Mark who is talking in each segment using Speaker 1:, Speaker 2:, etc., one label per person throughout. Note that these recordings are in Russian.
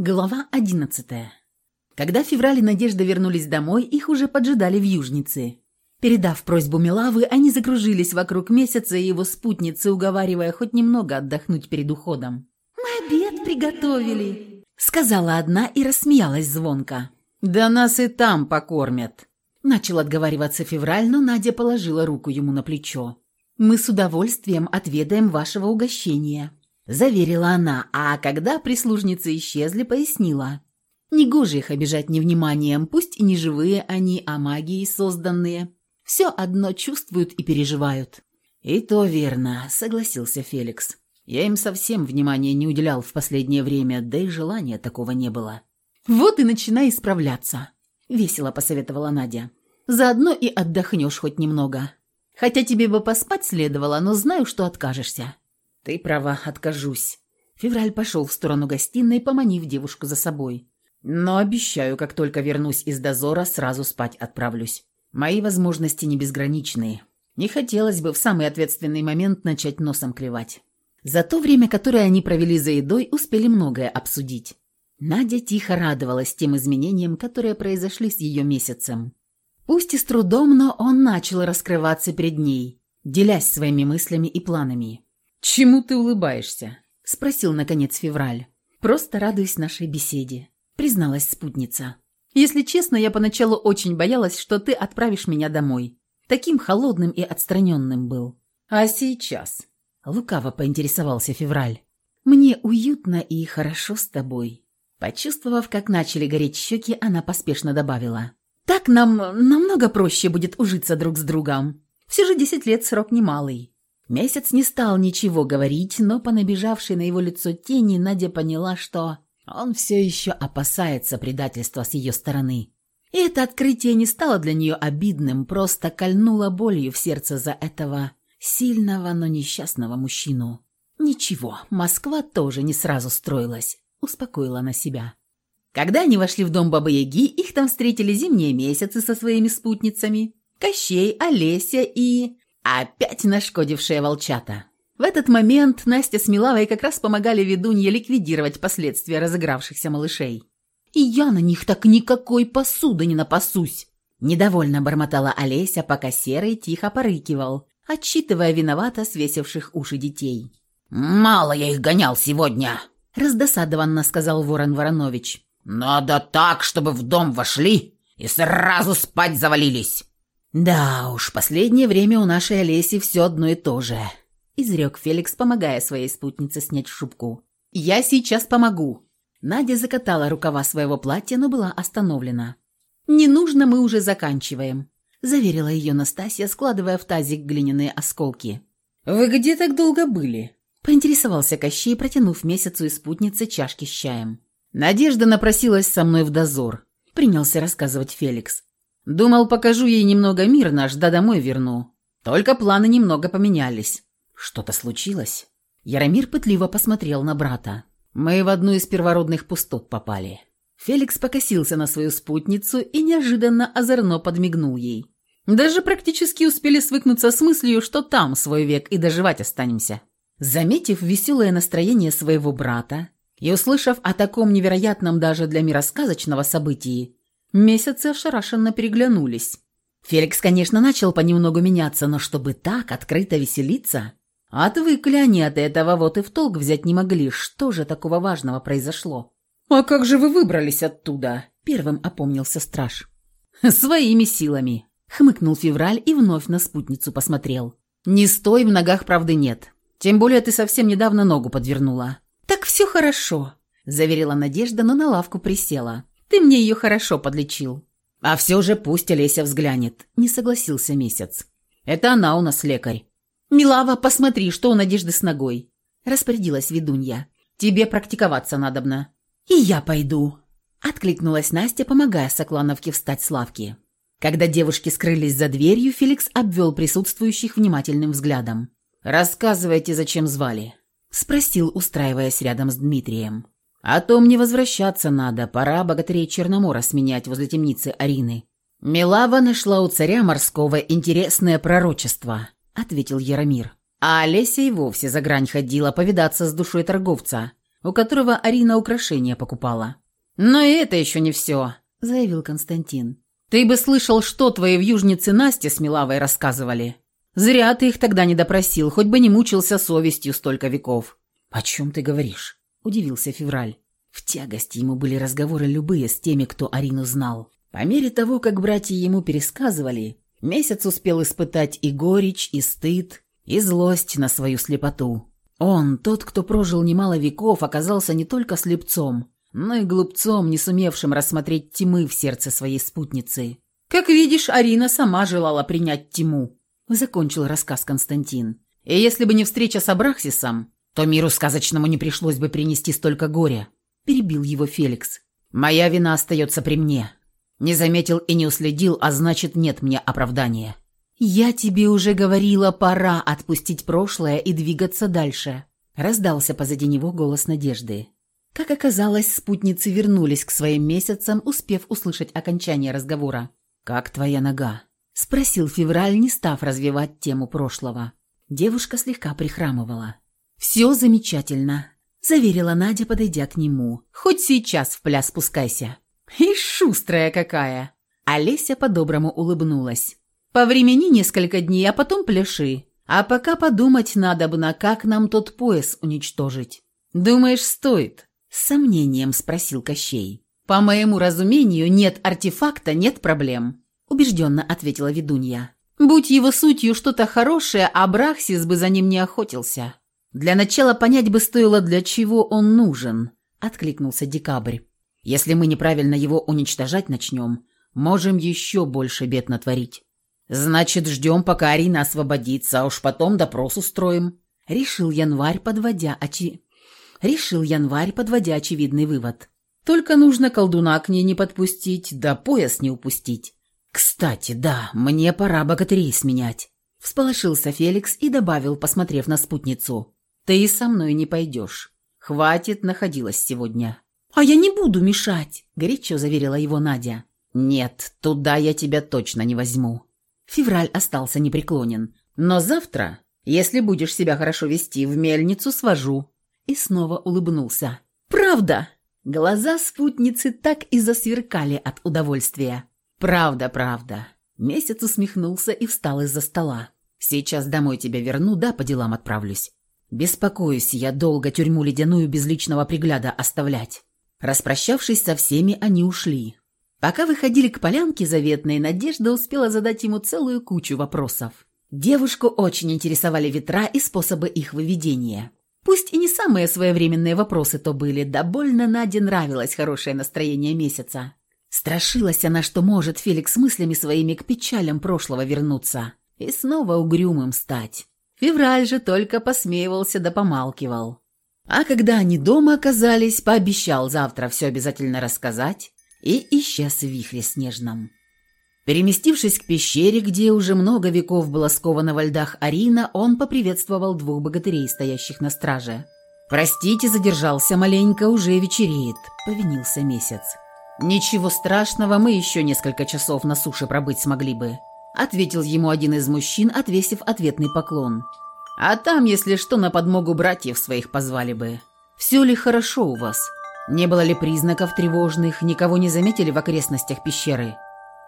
Speaker 1: Глава одиннадцатая. Когда Февраль и Надежда вернулись домой, их уже поджидали в Южнице. Передав просьбу Милавы, они закружились вокруг месяца и его спутницы, уговаривая хоть немного отдохнуть перед уходом. «Мы обед приготовили», — сказала одна и рассмеялась звонко. «Да нас и там покормят», — начал отговариваться Февраль, но Надя положила руку ему на плечо. «Мы с удовольствием отведаем вашего угощения», заверила она, а когда прислужницы исчезли, пояснила. Негоже их обижать невниманием, пусть и не живые они, а магией созданные. Все одно чувствуют и переживают. «И то верно», — согласился Феликс. «Я им совсем внимания не уделял в последнее время, да и желания такого не было». «Вот и начинай исправляться», — весело посоветовала Надя. «Заодно и отдохнешь хоть немного. Хотя тебе бы поспать следовало, но знаю, что откажешься. «Ты права, откажусь». Февраль пошел в сторону гостиной, поманив девушку за собой. «Но обещаю, как только вернусь из дозора, сразу спать отправлюсь. Мои возможности не безграничные. Не хотелось бы в самый ответственный момент начать носом клевать». За то время, которое они провели за едой, успели многое обсудить. Надя тихо радовалась тем изменениям, которые произошли с ее месяцем. Пусть и с трудом, но он начал раскрываться перед ней, делясь своими мыслями и планами. «Чему ты улыбаешься?» – спросил, наконец, Февраль. «Просто радуюсь нашей беседе», – призналась спутница. «Если честно, я поначалу очень боялась, что ты отправишь меня домой. Таким холодным и отстраненным был». «А сейчас?» – лукаво поинтересовался Февраль. «Мне уютно и хорошо с тобой». Почувствовав, как начали гореть щеки, она поспешно добавила. «Так нам намного проще будет ужиться друг с другом. Все же десять лет срок немалый. Месяц не стал ничего говорить, но по набежавшей на его лицо тени Надя поняла, что он все еще опасается предательства с ее стороны. И это открытие не стало для нее обидным, просто кольнуло болью в сердце за этого сильного, но несчастного мужчину. «Ничего, Москва тоже не сразу строилась», — успокоила она себя. Когда они вошли в дом Бабы-Яги, их там встретили зимние месяцы со своими спутницами. Кощей, Олеся и Опять нашкодившие волчата. В этот момент Настя с Милавой как раз помогали ведунье ликвидировать последствия разыгравшихся малышей. «И я на них так никакой посуды не напасусь!» Недовольно бормотала Олеся, пока Серый тихо порыкивал, отчитывая виновато свесивших уши детей.
Speaker 2: «Мало я их гонял сегодня!»
Speaker 1: – раздосадованно сказал Ворон Воронович.
Speaker 2: «Надо так, чтобы в дом вошли и сразу спать завалились!»
Speaker 1: «Да уж, последнее время у нашей Олеси все одно и то же», – изрек Феликс, помогая своей спутнице снять шубку. «Я сейчас помогу». Надя закатала рукава своего платья, но была остановлена. «Не нужно, мы уже заканчиваем», – заверила ее Настасья, складывая в тазик глиняные осколки.
Speaker 3: «Вы где так долго были?»
Speaker 1: – поинтересовался Кощей, протянув месяцу и спутнице чашки с чаем.
Speaker 3: «Надежда напросилась со мной в дозор», – принялся рассказывать Феликс. Думал, покажу ей немного мир наш, да домой верну. Только планы немного поменялись.
Speaker 1: Что-то случилось? Яромир пытливо посмотрел на брата.
Speaker 3: Мы в одну из первородных пустот попали.
Speaker 1: Феликс покосился на свою спутницу и неожиданно озорно подмигнул ей.
Speaker 3: Даже практически успели свыкнуться с мыслью, что там свой век и доживать останемся.
Speaker 1: Заметив веселое настроение своего брата и услышав о таком невероятном даже для мира сказочного событии, Месяцы ошарашенно переглянулись. Феликс, конечно, начал понемногу меняться, но чтобы так открыто веселиться... Отвыкли они от этого, вот и в толк взять не могли. Что же такого важного произошло?
Speaker 3: «А как же вы выбрались оттуда?»
Speaker 1: Первым опомнился страж.
Speaker 3: «Своими силами», —
Speaker 1: хмыкнул Февраль и вновь на спутницу посмотрел.
Speaker 3: «Не стой, в ногах правды нет. Тем более ты совсем недавно ногу подвернула».
Speaker 1: «Так все хорошо», — заверила Надежда, но на лавку присела. Ты мне ее хорошо подлечил».
Speaker 3: «А все же пусть Олеся взглянет», — не согласился Месяц. «Это она у нас лекарь».
Speaker 1: «Милава, посмотри, что у Надежды с ногой», — распорядилась ведунья.
Speaker 3: «Тебе практиковаться надобно».
Speaker 1: «И я пойду», — откликнулась Настя, помогая Соклановке встать с лавки. Когда девушки скрылись за дверью, Феликс обвел присутствующих внимательным взглядом.
Speaker 3: «Рассказывайте, зачем звали?»
Speaker 1: — спросил, устраиваясь рядом с Дмитрием.
Speaker 3: А то мне возвращаться надо, пора богатырей Черномора сменять возле темницы Арины».
Speaker 1: «Милава нашла у царя морского интересное пророчество», — ответил Яромир.
Speaker 3: А Олеся и вовсе за грань ходила повидаться с душой торговца.
Speaker 1: у которого Арина украшения покупала. «Но и это еще не все», — заявил Константин. «Ты бы слышал, что твои вьюжницы Насте с Милавой рассказывали. Зря ты их тогда не допросил, хоть бы не мучился совестью столько веков». «О чем ты говоришь?» — удивился Февраль. В тягости ему были разговоры любые с теми, кто Арину знал. По мере того, как братья ему пересказывали, месяц успел испытать и горечь, и стыд, и злость на свою слепоту. Он, тот, кто прожил немало веков, оказался не только слепцом, но и глупцом, не сумевшим рассмотреть тьмы в сердце своей спутницы. «Как видишь, Арина сама желала принять тьму», — закончил рассказ Константин. «И если бы не встреча с Абрахсисом, то миру сказочному не пришлось бы принести столько горя», — перебил его Феликс. «Моя вина остается при мне. Не заметил и не уследил, а значит, нет мне оправдания». «Я тебе уже говорила, пора отпустить прошлое и двигаться дальше», — раздался позади него голос Надежды. Как оказалось, спутницы вернулись к своим месяцам, успев услышать окончание разговора. «Как твоя нога?» — спросил Февраль, не став развивать тему прошлого. Девушка слегка прихрамывала. «Все замечательно», — заверила Надя, подойдя к нему. «Хоть сейчас в пляс спускайся». «И шустрая какая!» Олеся по-доброму улыбнулась. Повремени несколько дней, а потом пляши. А пока подумать надо бы, на как нам тот пояс уничтожить. Думаешь, стоит?» С сомнением спросил Кощей. «По моему разумению, нет артефакта, нет проблем», убежденно ответила ведунья. «Будь его сутью что-то хорошее, а Брахсис бы за ним не охотился. Для начала понять бы стоило, для чего он нужен», откликнулся Декабрь. «Если мы неправильно его уничтожать начнем, можем еще больше бед натворить». «Значит, ждем, пока Арина освободится, а уж потом допрос устроим», — решил январь, подводя очи... Решил январь, подводя очевидный вывод. «Только нужно колдуна к ней не подпустить, да пояс не упустить». «Кстати, да, мне пора богатырей сменять», — всполошился Феликс и добавил, посмотрев на спутницу. «Ты и со мной не пойдешь. Хватит находилась сегодня». «А я не буду мешать», — горячо заверила его Надя. «Нет, туда я тебя точно не возьму», Февраль остался непреклонен. «Но завтра, если будешь себя хорошо вести, в мельницу свожу». И снова улыбнулся. «Правда!» Глаза спутницы так и засверкали от удовольствия. «Правда, правда». Месяц усмехнулся и встал из-за стола. «Сейчас домой тебя верну, да по делам отправлюсь. Беспокоюсь я долго тюрьму ледяную без личного пригляда оставлять». Распрощавшись со всеми, они ушли. Пока выходили к полянке заветной, Надежда успела задать ему целую кучу вопросов. Девушку очень интересовали ветра и способы их выведения. Пусть и не самые своевременные вопросы то были, да больно Наде нравилось хорошее настроение месяца. Страшилась она, что может Феликс мыслями своими к печалям прошлого вернуться и снова угрюмым стать. Февраль же только посмеивался да помалкивал. А когда они дома оказались, пообещал завтра все обязательно рассказать и исчез в вихре снежном. Переместившись к пещере, где уже много веков была скована во льдах Арина, он поприветствовал двух богатырей, стоящих на страже. «Простите, задержался маленько, уже вечереет», — повинился месяц. «Ничего страшного, мы еще несколько часов на суше пробыть смогли бы», — ответил ему один из мужчин, отвесив ответный поклон. «А там, если что, на подмогу братьев своих позвали бы. Все ли хорошо у вас?» Не было ли признаков тревожных, никого не заметили в окрестностях пещеры?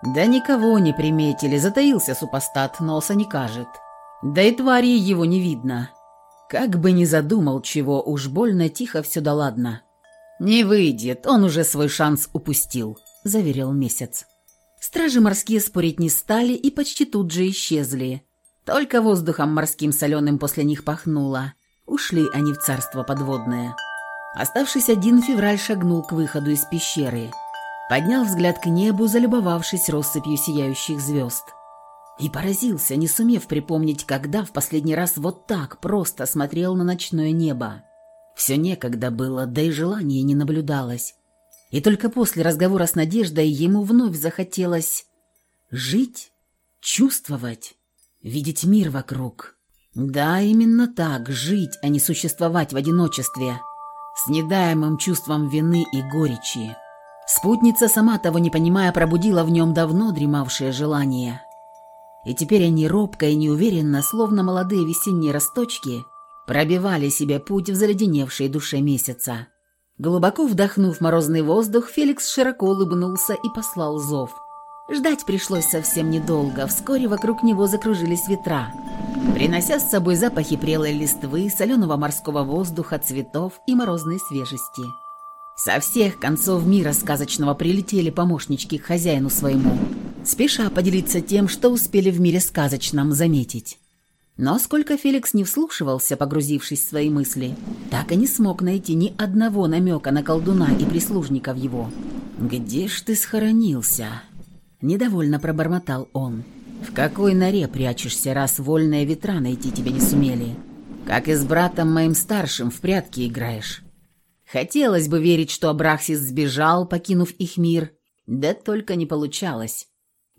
Speaker 1: Да никого не приметили, затаился супостат, носа не кажет. Да и твари его не видно. Как бы ни задумал чего, уж больно тихо все да ладно. «Не выйдет, он уже свой шанс упустил», — заверил месяц. Стражи морские спорить не стали и почти тут же исчезли. Только воздухом морским соленым после них пахнуло. Ушли они в царство подводное. Оставшись один, февраль шагнул к выходу из пещеры. Поднял взгляд к небу, залюбовавшись россыпью сияющих звезд. И поразился, не сумев припомнить, когда в последний раз вот так просто смотрел на ночное небо. Все некогда было, да и желания не наблюдалось. И только после разговора с Надеждой ему вновь захотелось жить, чувствовать, видеть мир вокруг. Да, именно так, жить, а не существовать в одиночестве – с недаемым чувством вины и горечи. Спутница, сама того не понимая, пробудила в нем давно дремавшее желание. И теперь они робко и неуверенно, словно молодые весенние росточки, пробивали себе путь в заледеневшей душе месяца. Глубоко вдохнув морозный воздух, Феликс широко улыбнулся и послал зов. Ждать пришлось совсем недолго, вскоре вокруг него закружились ветра, принося с собой запахи прелой листвы, соленого морского воздуха, цветов и морозной свежести. Со всех концов мира сказочного прилетели помощнички к хозяину своему, спеша поделиться тем, что успели в мире сказочном заметить. Но сколько Феликс не вслушивался, погрузившись в свои мысли, так и не смог найти ни одного намека на колдуна и прислужников его. «Где ж ты схоронился?» Недовольно пробормотал он. «В какой норе прячешься, раз вольные ветра найти тебя не сумели? Как и с братом моим старшим в прятки играешь?» Хотелось бы верить, что Абрахсис сбежал, покинув их мир, да только не получалось.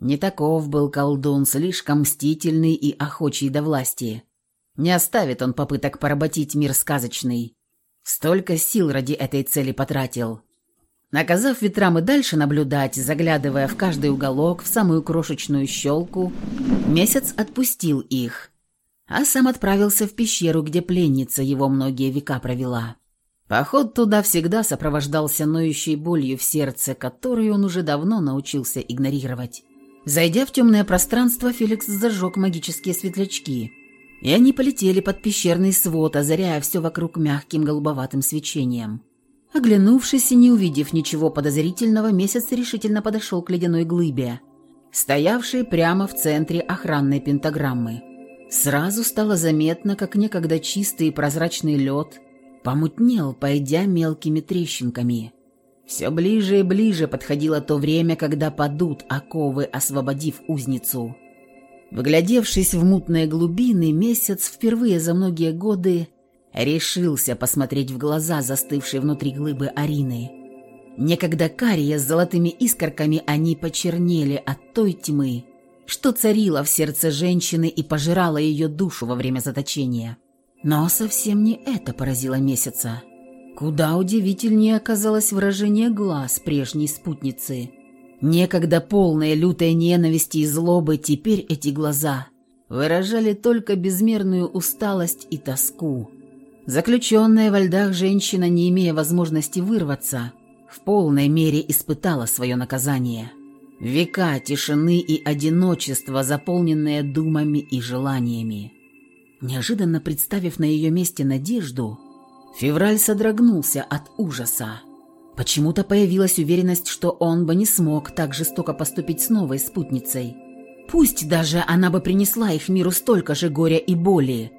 Speaker 1: Не таков был колдун, слишком мстительный и охочий до власти. Не оставит он попыток поработить мир сказочный. Столько сил ради этой цели потратил. Наказав ветрам и дальше наблюдать, заглядывая в каждый уголок, в самую крошечную щелку, месяц отпустил их, а сам отправился в пещеру, где пленница его многие века провела. Поход туда всегда сопровождался ноющей болью в сердце, которую он уже давно научился игнорировать. Зайдя в темное пространство, Феликс зажег магические светлячки, и они полетели под пещерный свод, озаряя все вокруг мягким голубоватым свечением. Оглянувшись и не увидев ничего подозрительного, месяц решительно подошел к ледяной глыбе, стоявшей прямо в центре охранной пентаграммы. Сразу стало заметно, как некогда чистый и прозрачный лед помутнел, пойдя мелкими трещинками. Все ближе и ближе подходило то время, когда падут оковы, освободив узницу. Выглядевшись в мутные глубины, месяц впервые за многие годы Решился посмотреть в глаза застывшей внутри глыбы Арины. Некогда карие с золотыми искорками они почернели от той тьмы, что царила в сердце женщины и пожирала ее душу во время заточения. Но совсем не это поразило месяца. Куда удивительнее оказалось выражение глаз прежней спутницы. Некогда полные лютой ненависти и злобы, теперь эти глаза выражали только безмерную усталость и тоску. Заключенная во льдах женщина, не имея возможности вырваться, в полной мере испытала свое наказание. Века тишины и одиночества, заполненные думами и желаниями. Неожиданно представив на ее месте надежду, Февраль содрогнулся от ужаса. Почему-то появилась уверенность, что он бы не смог так жестоко поступить с новой спутницей. Пусть даже она бы принесла их миру столько же горя и боли.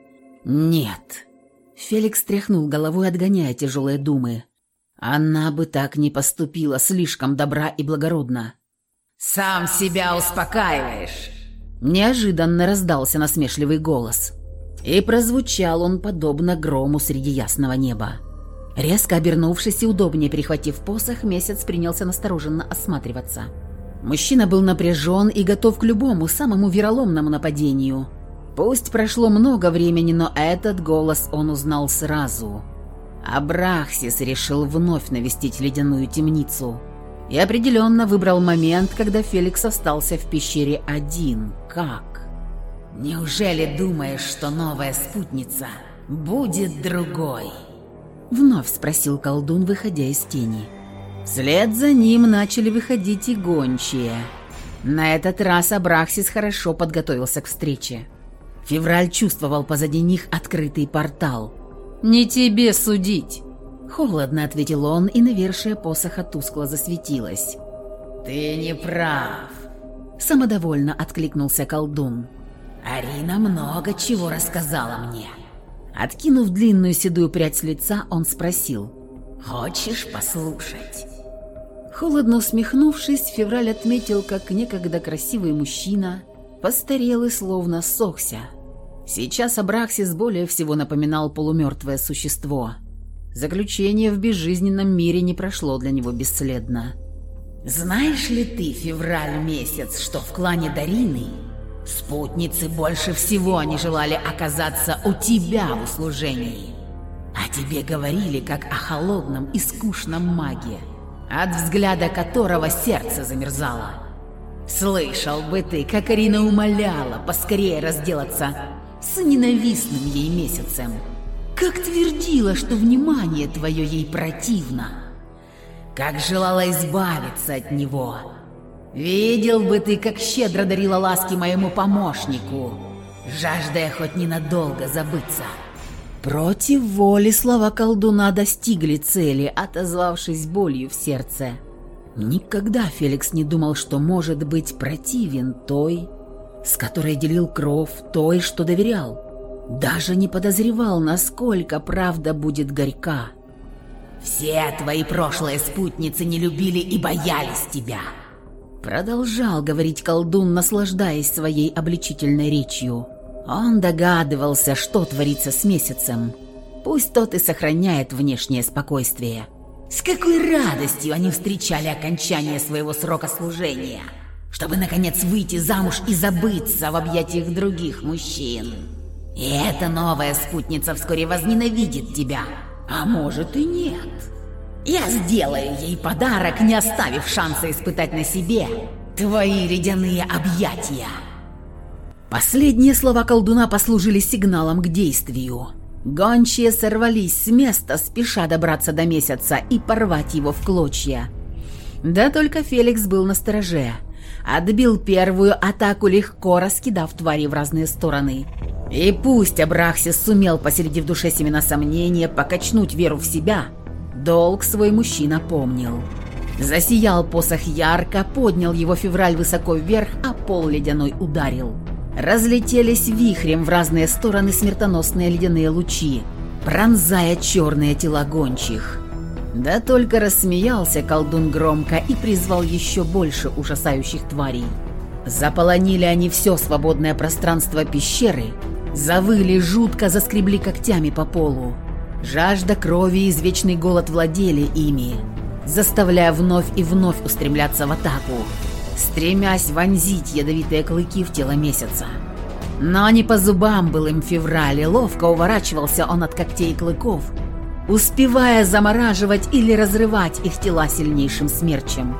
Speaker 1: Нет. Феликс тряхнул головой, отгоняя тяжелые думы. Она бы так не поступила, слишком добра и благородна.
Speaker 2: «Сам себя успокаиваешь!»
Speaker 1: Неожиданно раздался насмешливый голос. И прозвучал он подобно грому среди ясного неба. Резко обернувшись и удобнее перехватив посох, месяц принялся настороженно осматриваться. Мужчина был напряжен и готов к любому, самому вероломному нападению – Пусть прошло много времени, но этот голос он узнал сразу. Абрахсис решил вновь навестить ледяную темницу. И определенно выбрал момент, когда Феликс остался в пещере один. Как?
Speaker 2: «Неужели думаешь, что новая спутница будет другой?»
Speaker 1: Вновь спросил колдун, выходя из тени. Вслед за ним начали выходить и гончие. На этот раз Абрахсис хорошо подготовился к встрече. Февраль чувствовал позади них открытый портал. «Не тебе судить!» Холодно ответил он, и навершие посоха тускло засветилось.
Speaker 2: «Ты не прав!»
Speaker 1: Самодовольно откликнулся колдун.
Speaker 2: «Арина много чего рассказала мне».
Speaker 1: Откинув длинную седую прядь с лица, он спросил.
Speaker 2: «Хочешь послушать?»
Speaker 1: Холодно усмехнувшись, Февраль отметил, как некогда красивый мужчина постарел и словно сохся. Сейчас Абраксис более всего напоминал полумертвое существо. Заключение в безжизненном мире не прошло для него бесследно.
Speaker 2: «Знаешь ли ты, февраль месяц, что в клане Дарины спутницы больше всего не желали оказаться у тебя в услужении? А тебе говорили, как о холодном и скучном маге, от взгляда которого сердце замерзало». Слышал бы ты, как Арина умоляла поскорее разделаться с ненавистным ей месяцем. Как твердила, что внимание твое ей противно. Как желала избавиться от него. Видел бы ты, как щедро дарила ласки моему помощнику, жаждая хоть ненадолго забыться.
Speaker 1: Против воли слова колдуна достигли цели, отозвавшись болью в сердце. Никогда Феликс не думал, что может быть противен той, с которой делил кров, той, что доверял. Даже не подозревал, насколько правда будет горька.
Speaker 2: «Все твои прошлые спутницы не любили и боялись тебя»,
Speaker 1: Продолжал говорить колдун, наслаждаясь своей обличительной речью. Он догадывался, что творится с месяцем. Пусть тот и сохраняет внешнее спокойствие.
Speaker 2: С какой радостью они встречали окончание своего срока служения, чтобы, наконец, выйти замуж и забыться в объятиях других мужчин. И эта новая спутница вскоре возненавидит тебя, а может и нет. Я сделаю ей подарок, не оставив шанса испытать на себе твои ледяные объятия.
Speaker 1: Последние слова колдуна послужили сигналом к действию. Гончие сорвались с места, спеша добраться до месяца и порвать его в клочья. Да только Феликс был на стороже. Отбил первую атаку, легко раскидав твари в разные стороны. И пусть Абрахсис сумел посреди в душе семена сомнения покачнуть веру в себя – Долг свой мужчина помнил. Засиял посох ярко, поднял его февраль высоко вверх, а пол ледяной ударил. Разлетелись вихрем в разные стороны смертоносные ледяные лучи, пронзая черные тела гончих. Да только рассмеялся колдун громко и призвал еще больше ужасающих тварей. Заполонили они все свободное пространство пещеры, завыли жутко, заскребли когтями по полу. Жажда крови и извечный голод владели ими, заставляя вновь и вновь устремляться в атаку, стремясь вонзить ядовитые клыки в тело месяца. Но не по зубам был им февраль, ловко уворачивался он от когтей клыков, успевая замораживать или разрывать их тела сильнейшим смерчем.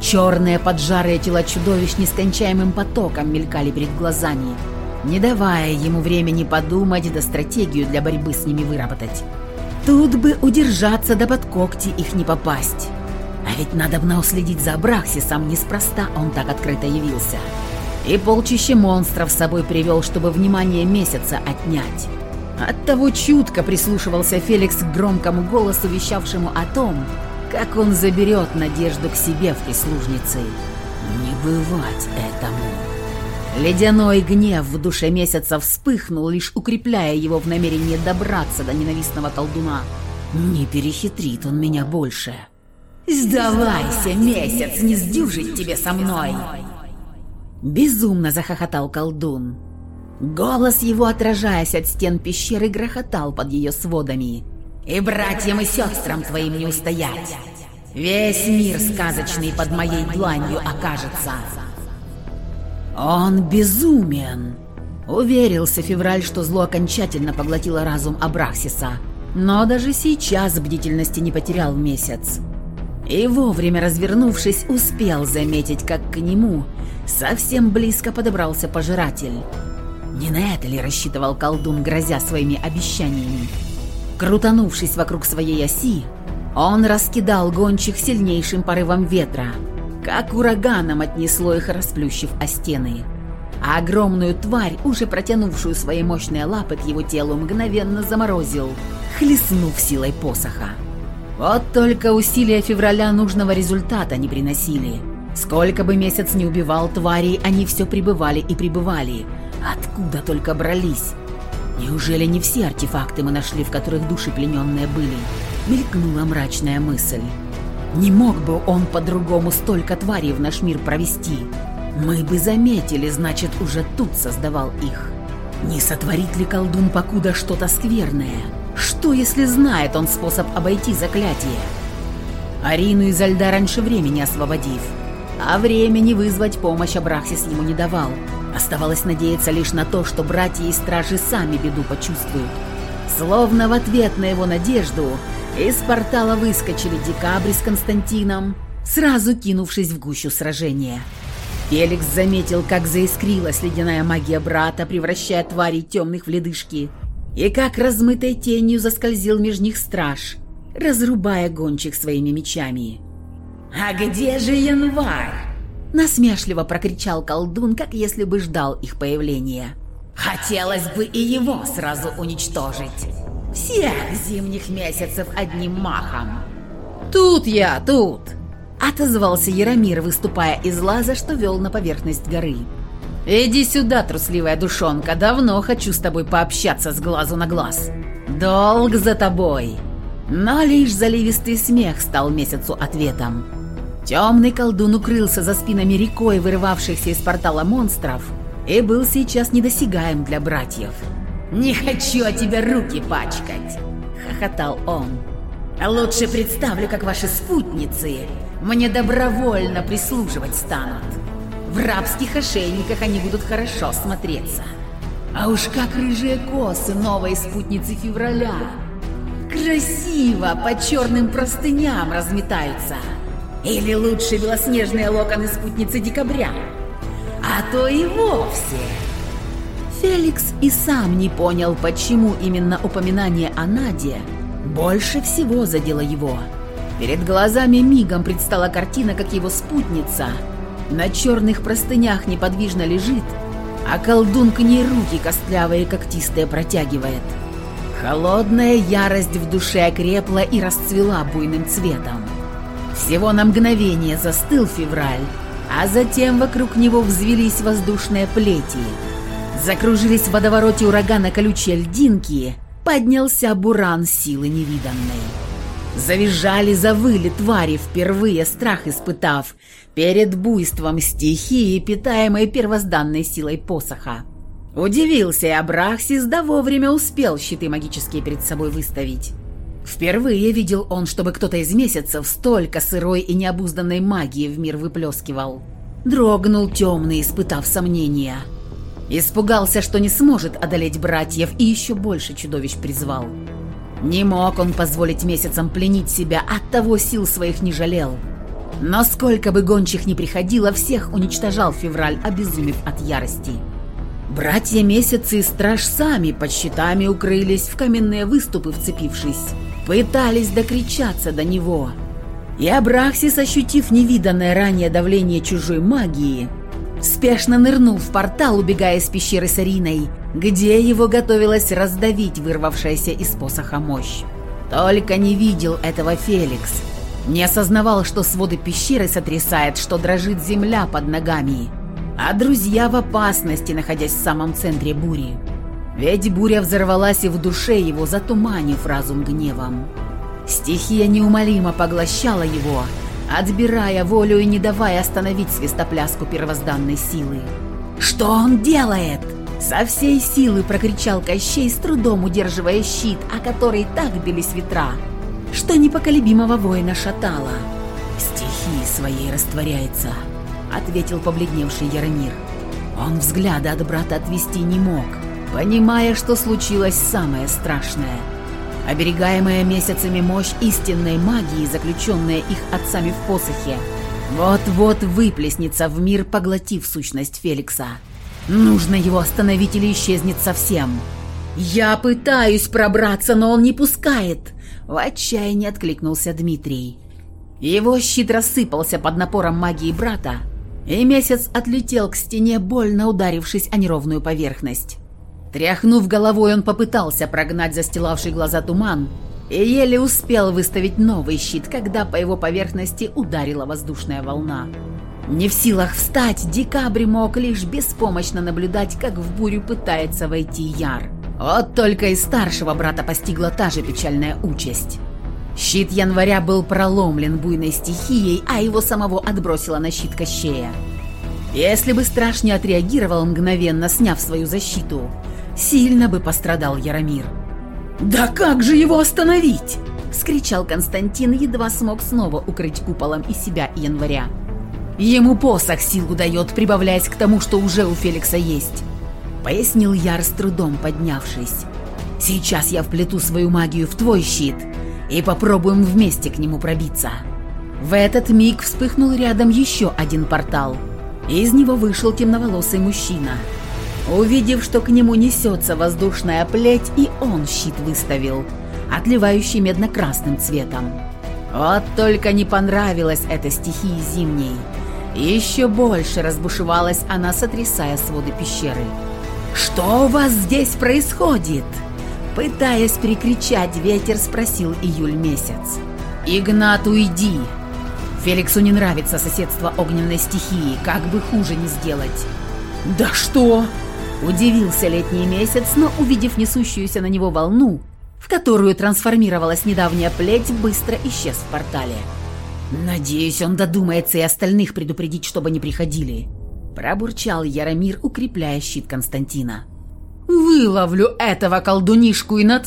Speaker 1: Черные поджарые тела чудовищ нескончаемым потоком мелькали перед глазами – не давая ему времени подумать да стратегию для борьбы с ними выработать. Тут бы удержаться да под когти их не попасть. А ведь надо бы уследить за Абраксисом, неспроста он так открыто явился. И полчище монстров с собой привел, чтобы внимание месяца отнять. Оттого чутко прислушивался Феликс к громкому голосу, вещавшему о том, как он заберет надежду к себе в прислужнице. Не бывать этому. Ледяной гнев в душе месяца вспыхнул, лишь укрепляя его в намерении добраться до ненавистного колдуна. Не перехитрит он меня больше.
Speaker 2: «Сдавайся, месяц, не сдюжить тебе со мной!»
Speaker 1: Безумно захохотал колдун. Голос его, отражаясь от стен пещеры, грохотал под ее сводами.
Speaker 2: «И братьям и сестрам твоим не устоять! Весь мир сказочный под моей дланью окажется!»
Speaker 1: «Он безумен!» Уверился Февраль, что зло окончательно поглотило разум Абрахсиса. Но даже сейчас бдительности не потерял месяц. И вовремя развернувшись, успел заметить, как к нему совсем близко подобрался пожиратель. Не на это ли рассчитывал колдун, грозя своими обещаниями? Крутанувшись вокруг своей оси, он раскидал гончих сильнейшим порывом ветра – как ураганом отнесло их, расплющив о стены. А огромную тварь, уже протянувшую свои мощные лапы к его телу, мгновенно заморозил, хлестнув силой посоха. Вот только усилия февраля нужного результата не приносили. Сколько бы месяц не убивал тварей, они все прибывали и прибывали. Откуда только брались? Неужели не все артефакты мы нашли, в которых души плененные были? Мелькнула мрачная мысль. Не мог бы он по-другому столько тварей в наш мир провести. Мы бы заметили, значит, уже тут создавал их. Не сотворит ли колдун покуда что-то скверное? Что, если знает он способ обойти заклятие? Арину изо льда раньше времени освободив. А времени вызвать помощь Абрахсис ему не давал. Оставалось надеяться лишь на то, что братья и стражи сами беду почувствуют. Словно в ответ на его надежду, из портала выскочили Декабрь с Константином, сразу кинувшись в гущу сражения. Феликс заметил, как заискрилась ледяная магия брата, превращая тварей темных в ледышки. и как размытой тенью заскользил меж них страж, разрубая гончих своими мечами. «А где же январь?» Насмешливо прокричал колдун, как если бы ждал их появления. «Хотелось бы и его сразу уничтожить. Всех зимних месяцев одним махом».
Speaker 3: «Тут я, тут!»
Speaker 1: Отозвался Яромир, выступая из лаза, что вел на поверхность горы.
Speaker 3: «Иди сюда, трусливая душонка, давно хочу с тобой пообщаться с глазу на глаз. Долг за тобой!»
Speaker 1: Но лишь заливистый смех стал месяцу ответом. Темный колдун укрылся за спинами рекой, вырывавшихся из портала монстров, и был сейчас недосягаем для братьев. «Не хочу от тебя руки пачкать!» — хохотал он. «Лучше представлю, как ваши спутницы мне добровольно прислуживать станут. В рабских ошейниках они будут хорошо смотреться. А уж как рыжие косы новой спутницы февраля! Красиво по черным простыням разметаются!» Или лучше белоснежные локоны спутницы декабря. А то и вовсе. Феликс и сам не понял, почему именно упоминание о Наде больше всего задело его. Перед глазами мигом предстала картина, как его спутница на черных простынях неподвижно лежит, а колдун к ней руки костлявые когтистые протягивает. Холодная ярость в душе окрепла и расцвела буйным цветом. Всего на мгновение застыл февраль, а затем вокруг него взвелись воздушные плети. Закружились в водовороте урагана колючие льдинки, поднялся буран силы невиданной. Завизжали, завыли твари, впервые страх испытав, перед буйством стихии, питаемой первозданной силой посоха. Удивился и Абрахсис, да вовремя успел щиты магические перед собой выставить. Впервые видел он, чтобы кто-то из месяцев столько сырой и необузданной магии в мир выплескивал. Дрогнул темный, испытав сомнения. Испугался, что не сможет одолеть братьев, и еще больше чудовищ призвал. Не мог он позволить месяцам пленить себя, от того сил своих не жалел. Но сколько бы гончих ни приходило, всех уничтожал февраль, обезумев от ярости. Братья Месяцы и Страж сами под щитами укрылись, в каменные выступы вцепившись. Пытались докричаться до него. И Абрахсис, ощутив невиданное ранее давление чужой магии, спешно нырнул в портал, убегая из пещеры с Ариной, где его готовилась раздавить вырвавшаяся из посоха мощь. Только не видел этого Феликс. Не осознавал, что своды пещеры сотрясает, что дрожит земля под ногами. А друзья в опасности, находясь в самом центре бури. Ведь буря взорвалась и в душе его, затуманив разум гневом. Стихия неумолимо поглощала его, отбирая волю и не давая остановить свистопляску первозданной силы. «Что он делает?» Со всей силы прокричал Кощей, с трудом удерживая щит, о который так бились ветра, что непоколебимого воина шатало. «Стихии своей растворяется», — ответил побледневший Яромир. Он взгляда от брата отвести не мог — понимая, что случилось самое страшное. Оберегаемая месяцами мощь истинной магии, заключенная их отцами в посохе, вот-вот выплеснется в мир, поглотив сущность Феликса. Нужно его остановить или исчезнет совсем. «Я пытаюсь пробраться, но он не пускает!» В отчаянии откликнулся Дмитрий. Его щит рассыпался под напором магии брата, и месяц отлетел к стене, больно ударившись о неровную поверхность. Тряхнув головой, он попытался прогнать застилавший глаза туман и еле успел выставить новый щит, когда по его поверхности ударила воздушная волна. Не в силах встать, Декабрь мог лишь беспомощно наблюдать, как в бурю пытается войти Яр. Вот только и старшего брата постигла та же печальная участь. Щит января был проломлен буйной стихией, а его самого отбросило на щит Кощея. Если бы страж не отреагировал мгновенно, сняв свою защиту, сильно бы пострадал Яромир. «Да как же его остановить?» – скричал Константин, едва смог снова укрыть куполом и себя, и января. «Ему посох силу дает, прибавляясь к тому, что уже у Феликса есть», – пояснил Яр с трудом поднявшись. «Сейчас я вплету свою магию в твой щит и попробуем вместе к нему пробиться». В этот миг вспыхнул рядом еще один портал. Из него вышел темноволосый мужчина – Увидев, что к нему несется воздушная плеть, и он щит выставил, отливающий медно-красным цветом. Вот только не понравилась эта стихии зимней. Еще больше разбушевалась она, сотрясая своды пещеры. «Что у вас здесь происходит?» Пытаясь перекричать ветер, спросил июль месяц. «Игнат, уйди!» Феликсу не нравится соседство огненной стихии, как бы хуже не сделать. «Да что?» Удивился летний месяц, но, увидев несущуюся на него волну, в которую трансформировалась недавняя плеть, быстро исчез в портале. «Надеюсь, он додумается и остальных предупредить, чтобы не приходили», – пробурчал Яромир, укрепляя щит Константина. «Выловлю этого колдунишку и на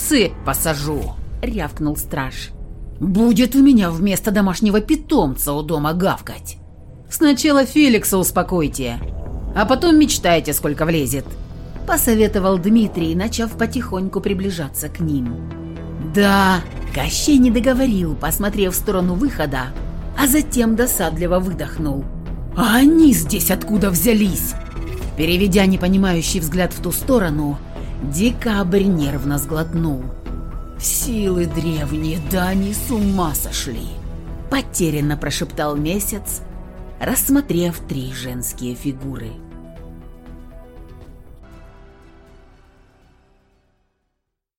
Speaker 1: посажу», – рявкнул страж. «Будет у меня вместо домашнего питомца у дома гавкать. Сначала Феликса успокойте, а потом мечтайте, сколько влезет», – посоветовал Дмитрий, начав потихоньку приближаться к ним. «Да», – Кощей не договорил, посмотрев в сторону выхода, а затем досадливо выдохнул. «А они здесь откуда взялись?» Переведя непонимающий взгляд в ту сторону, Декабрь нервно сглотнул. «Силы древние, да они с ума сошли!» Потерянно прошептал месяц, рассмотрев три женские фигуры.